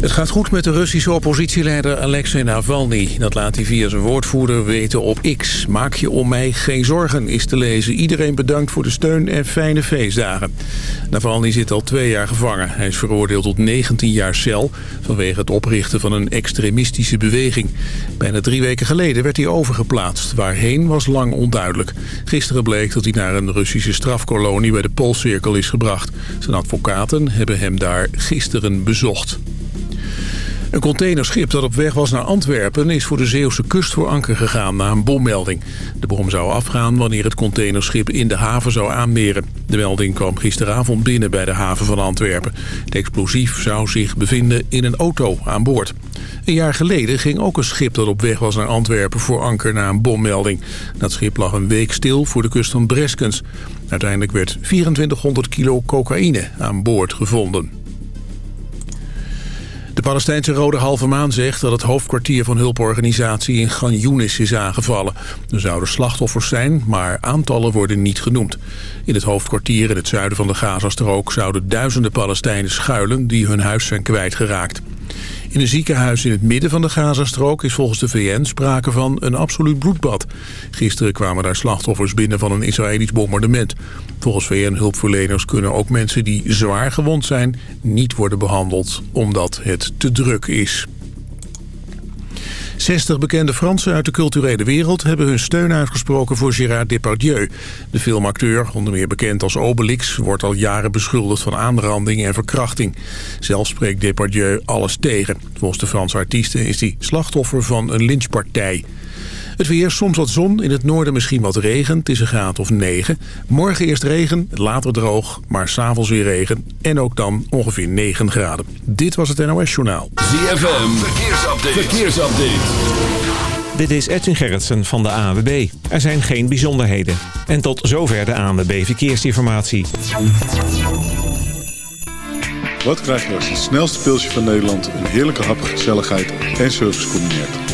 Het gaat goed met de Russische oppositieleider Alexei Navalny. Dat laat hij via zijn woordvoerder weten op X. Maak je om mij geen zorgen, is te lezen. Iedereen bedankt voor de steun en fijne feestdagen. Navalny zit al twee jaar gevangen. Hij is veroordeeld tot 19 jaar cel... vanwege het oprichten van een extremistische beweging. Bijna drie weken geleden werd hij overgeplaatst. Waarheen was lang onduidelijk. Gisteren bleek dat hij naar een Russische strafkolonie... bij de Poolcirkel is gebracht. Zijn advocaten hebben hem daar gisteren bezocht. Een containerschip dat op weg was naar Antwerpen is voor de Zeeuwse kust voor anker gegaan na een bommelding. De bom zou afgaan wanneer het containerschip in de haven zou aanmeren. De melding kwam gisteravond binnen bij de haven van Antwerpen. Het explosief zou zich bevinden in een auto aan boord. Een jaar geleden ging ook een schip dat op weg was naar Antwerpen voor anker na een bommelding. Dat schip lag een week stil voor de kust van Breskens. Uiteindelijk werd 2400 kilo cocaïne aan boord gevonden. Palestijnse Rode Halve Maan zegt dat het hoofdkwartier van hulporganisatie in Gan Yunis is aangevallen. Er zouden slachtoffers zijn, maar aantallen worden niet genoemd. In het hoofdkwartier in het zuiden van de Gazastrook zouden duizenden Palestijnen schuilen die hun huis zijn kwijtgeraakt. In een ziekenhuis in het midden van de Gazastrook is volgens de VN sprake van een absoluut bloedbad. Gisteren kwamen daar slachtoffers binnen van een Israëlisch bombardement. Volgens VN-hulpverleners kunnen ook mensen die zwaar gewond zijn niet worden behandeld omdat het te druk is. 60 bekende Fransen uit de culturele wereld hebben hun steun uitgesproken voor Gérard Depardieu. De filmacteur, onder meer bekend als Obelix, wordt al jaren beschuldigd van aanranding en verkrachting. Zelf spreekt Depardieu alles tegen. Volgens de Franse artiesten is hij slachtoffer van een lynchpartij. Het weer, soms wat zon, in het noorden misschien wat regen. Het is een graad of 9. Morgen eerst regen, later droog, maar s'avonds weer regen. En ook dan ongeveer 9 graden. Dit was het NOS Journaal. ZFM, verkeersupdate. verkeersupdate. Dit is Edwin Gerritsen van de AWB. Er zijn geen bijzonderheden. En tot zover de ANWB Verkeersinformatie. Wat krijg je als het snelste pilsje van Nederland... een heerlijke hap, gezelligheid en service combineert?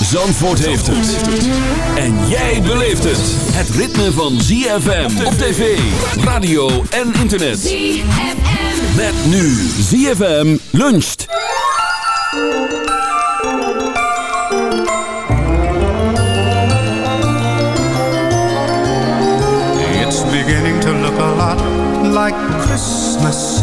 Zandvoort heeft het. En jij beleeft het. Het ritme van ZFM op tv, radio en internet. ZFM. Met nu ZFM luncht. It's beginning to look a lot like Christmas.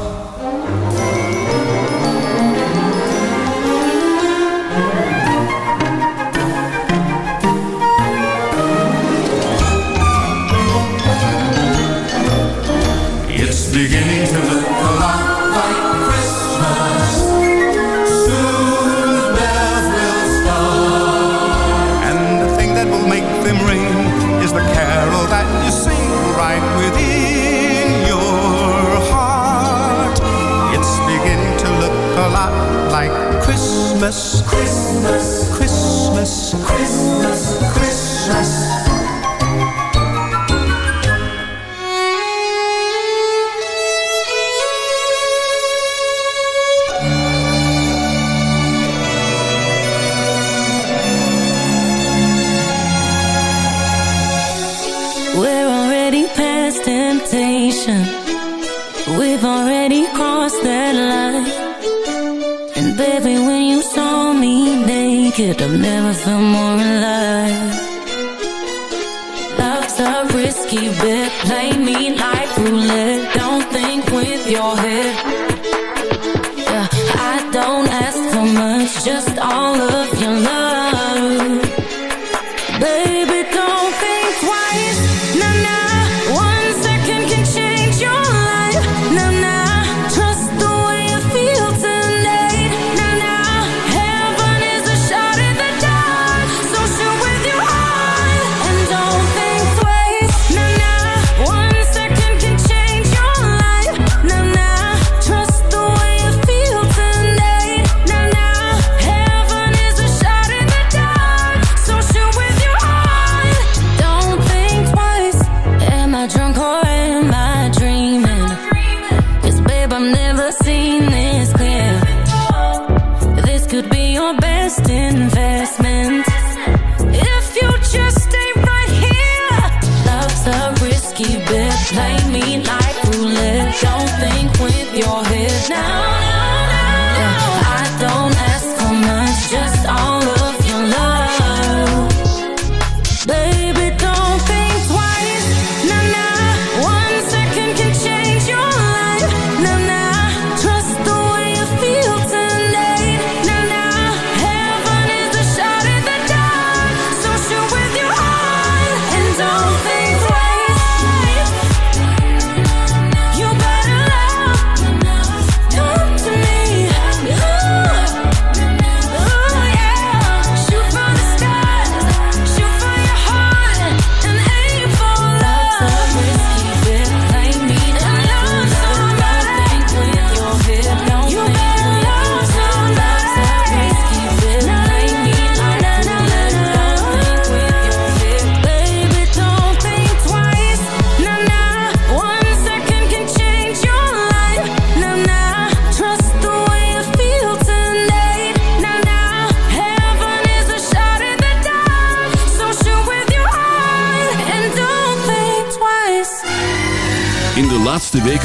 beginning to look a lot like Christmas. Soon the bells will start. And the thing that will make them ring is the carol that you sing right within your heart. It's beginning to look a lot like Christmas, Christmas, Christmas, Christmas, Christmas. Christmas. I've never felt more alive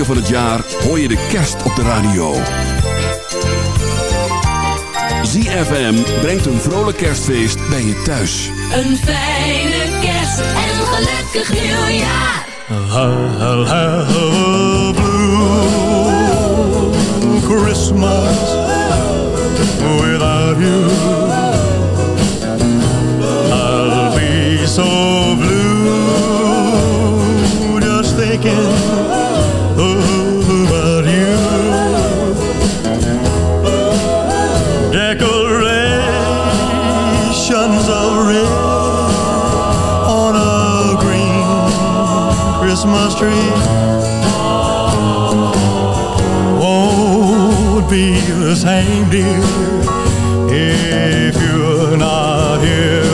van het jaar hoor je de kerst op de radio. ZFM brengt een vrolijk kerstfeest bij je thuis. If you're not here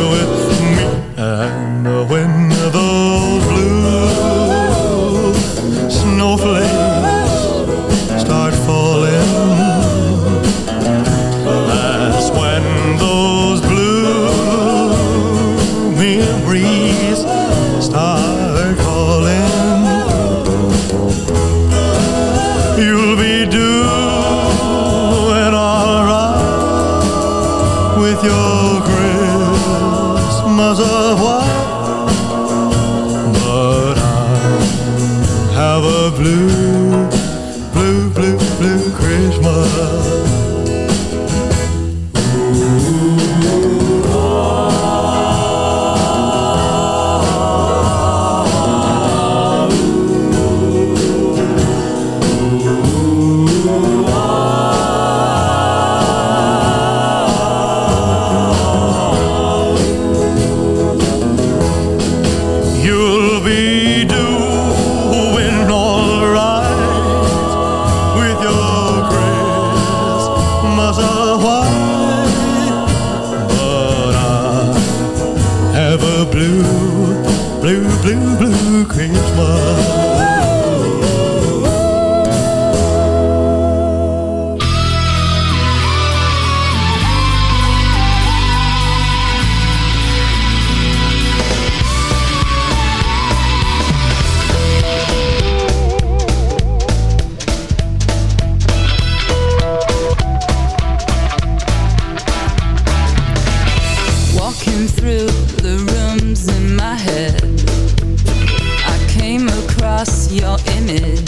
your image.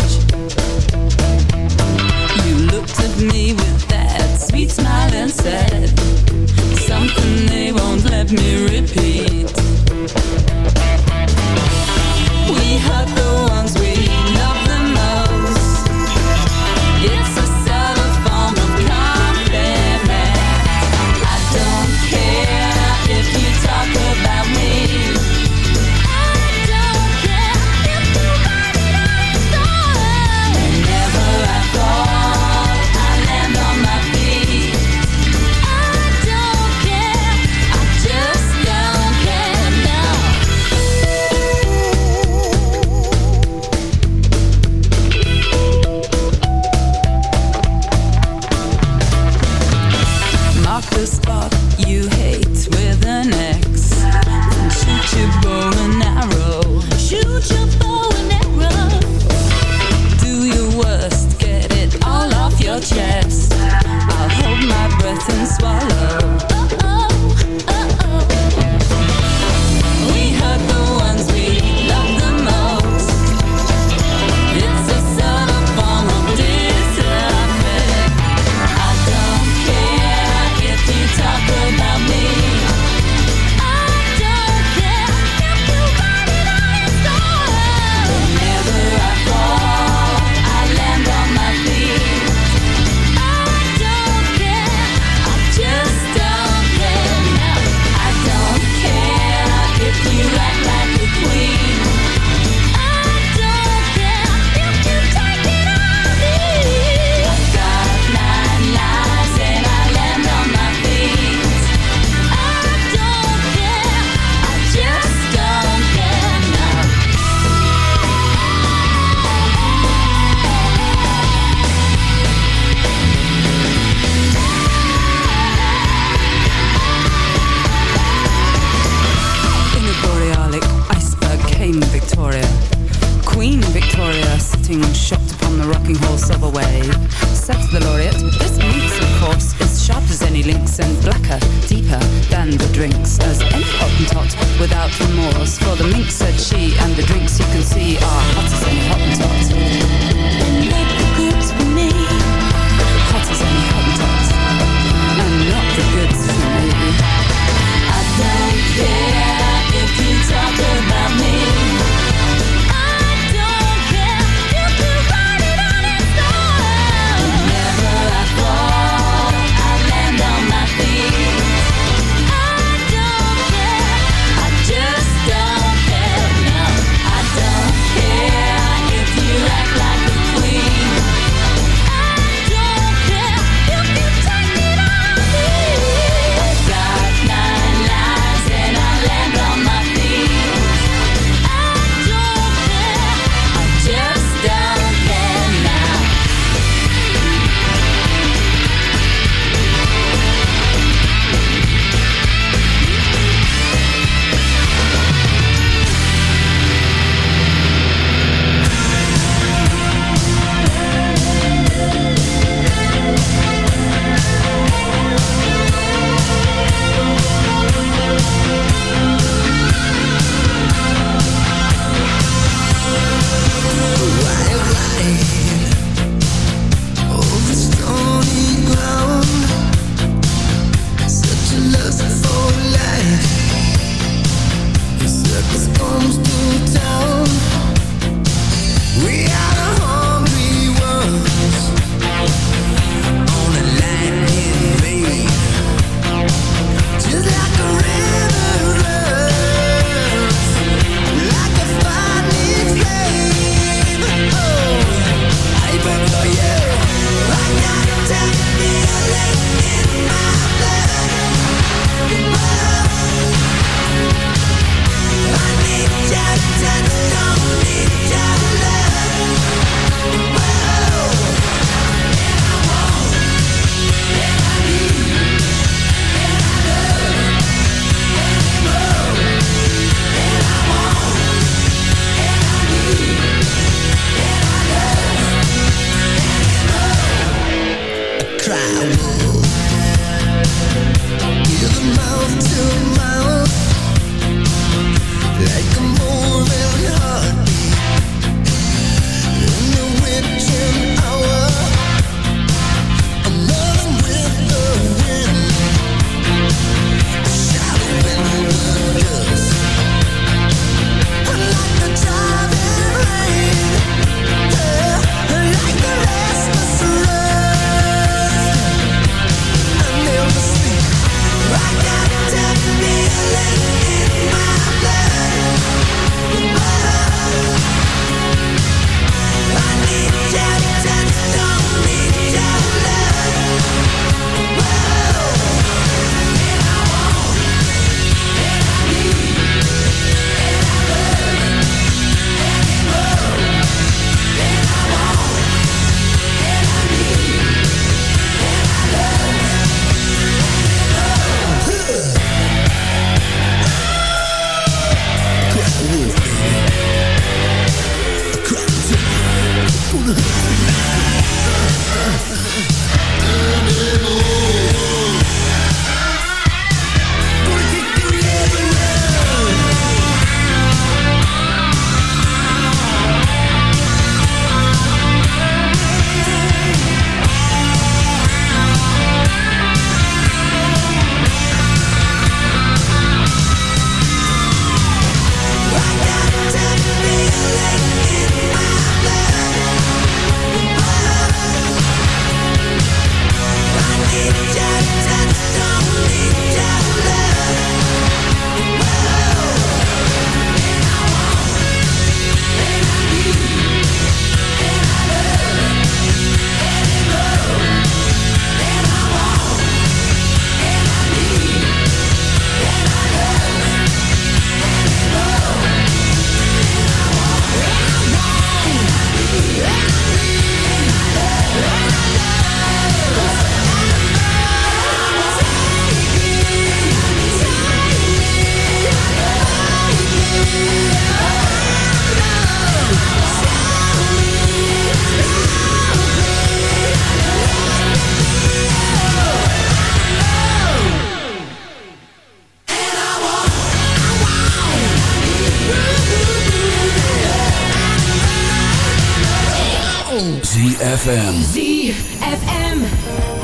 ZFM. ZFM.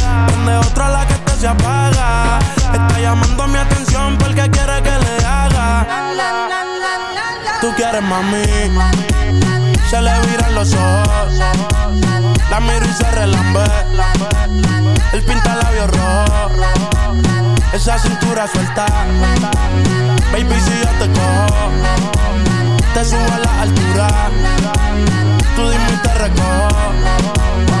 Donde otra la que te se apaga. Está llamando mi atención porque quiere que le haga. Tú quieres mami. Se le viran los ojos. La miro y se relambe. El pinta labios rojo. Esa cintura suelta. Baby, si yo te cojo, te subo a la altura. Tú dime y te recojo.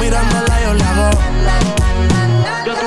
mirándola yo le hago. Yo tú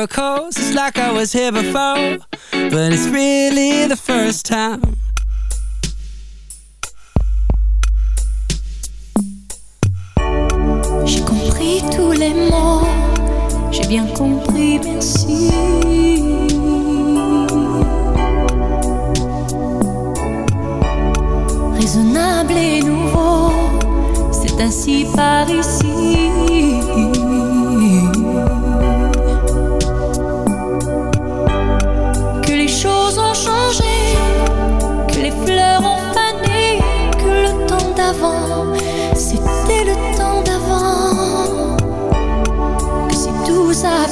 miracles. It's like I was here before, but it's really the first time. J'ai compris tous les mots, j'ai bien compris, merci. Raisonnable et nouveau, c'est ainsi par ici.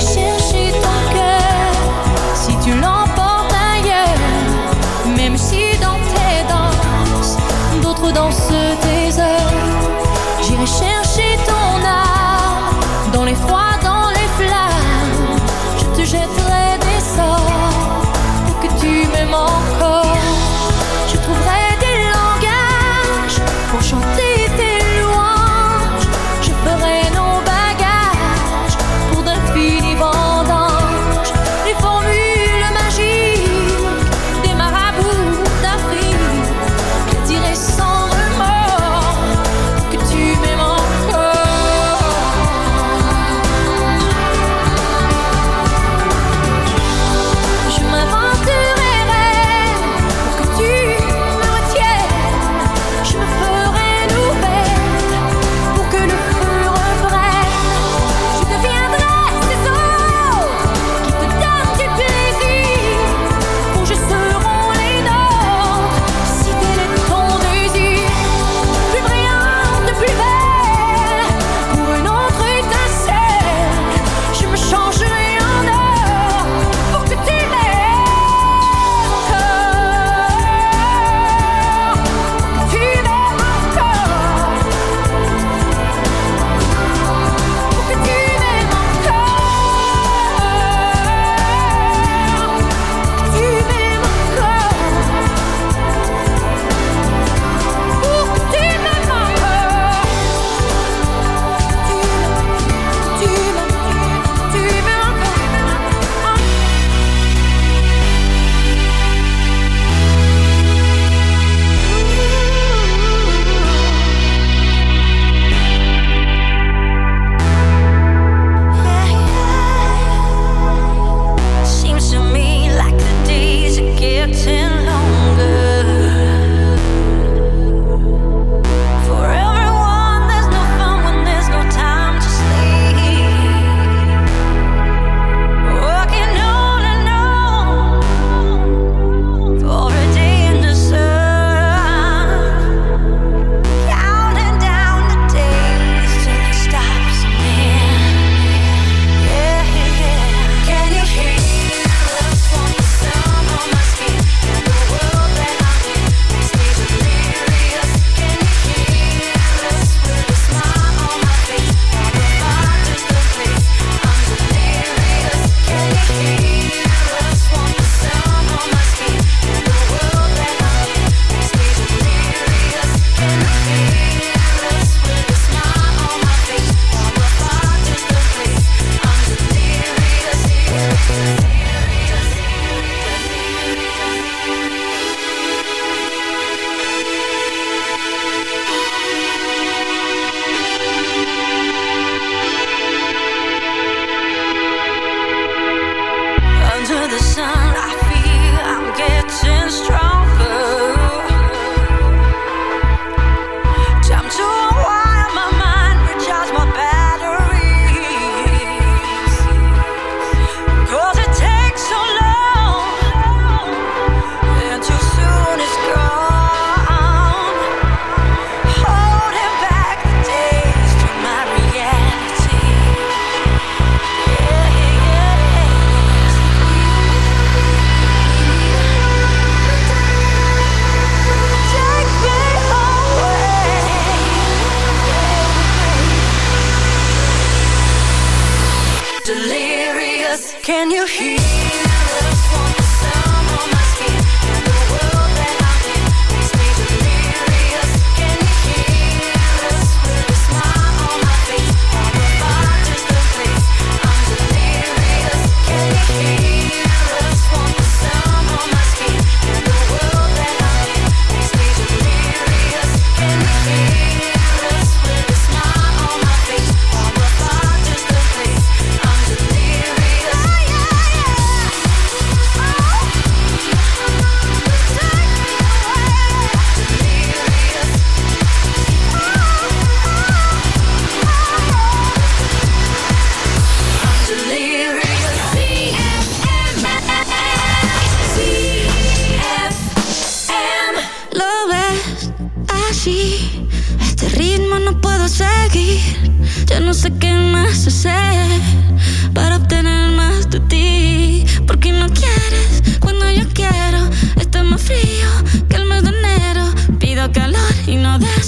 谢谢。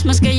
Más que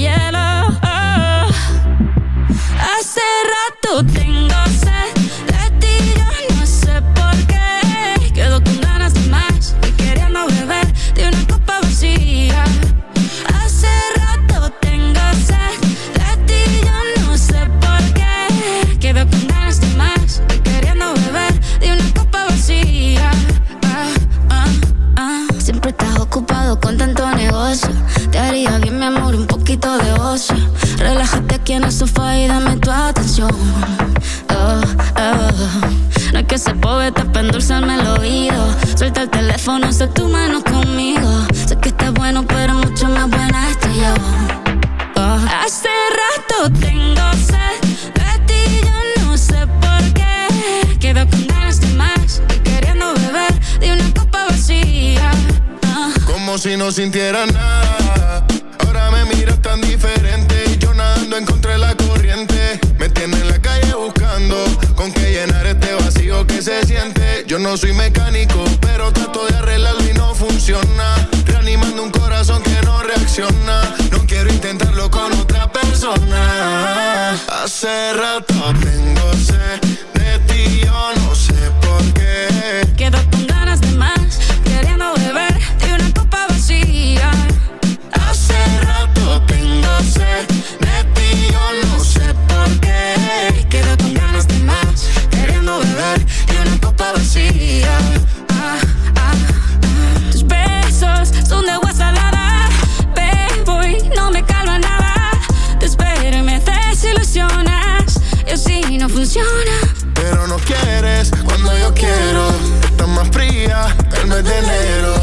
cuando yo quiero. Estás más fría el mes de enero.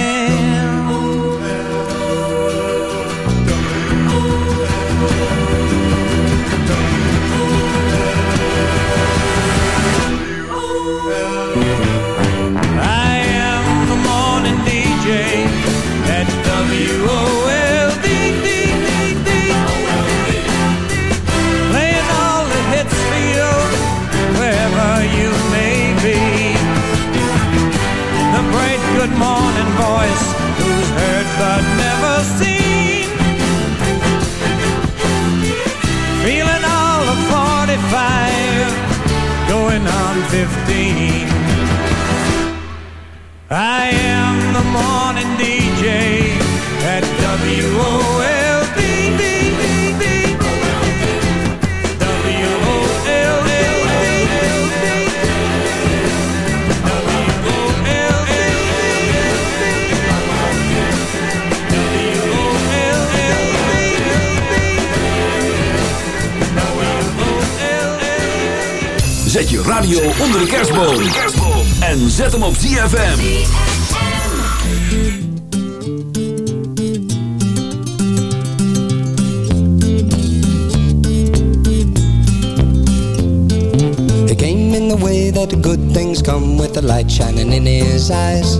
15. I am the morning DJ at WOLD. Je radio onder de kerstboom. En zet hem op ZFM. He came in the way that good things come with the light shining in his eyes.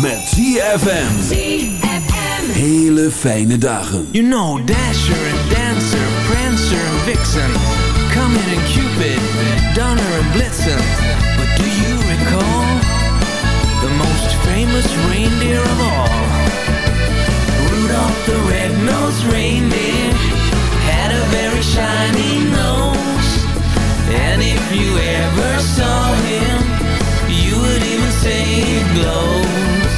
Met ZFM. Hele fijne dagen. You know Dasher and Dancer, Prancer and Vixen, Comet and Cupid, Donner and Blitzen. But do you recall the most famous reindeer of all? Rudolph the red-nosed reindeer had a very shiny nose. And if you ever saw him, even glows.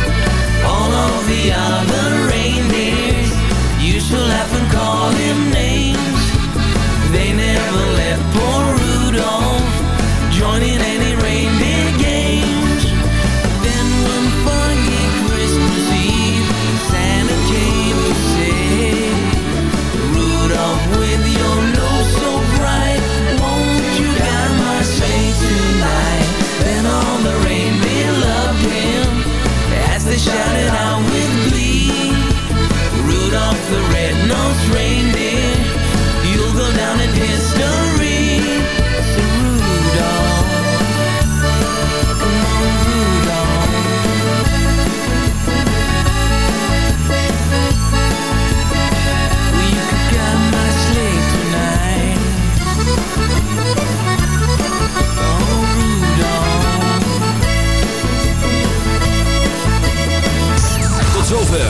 All of the other reindeers used to laugh and call him names. They never let poor Rudolph join in any reindeer games. Then one foggy Christmas Eve, Santa came to say, Rudolph, with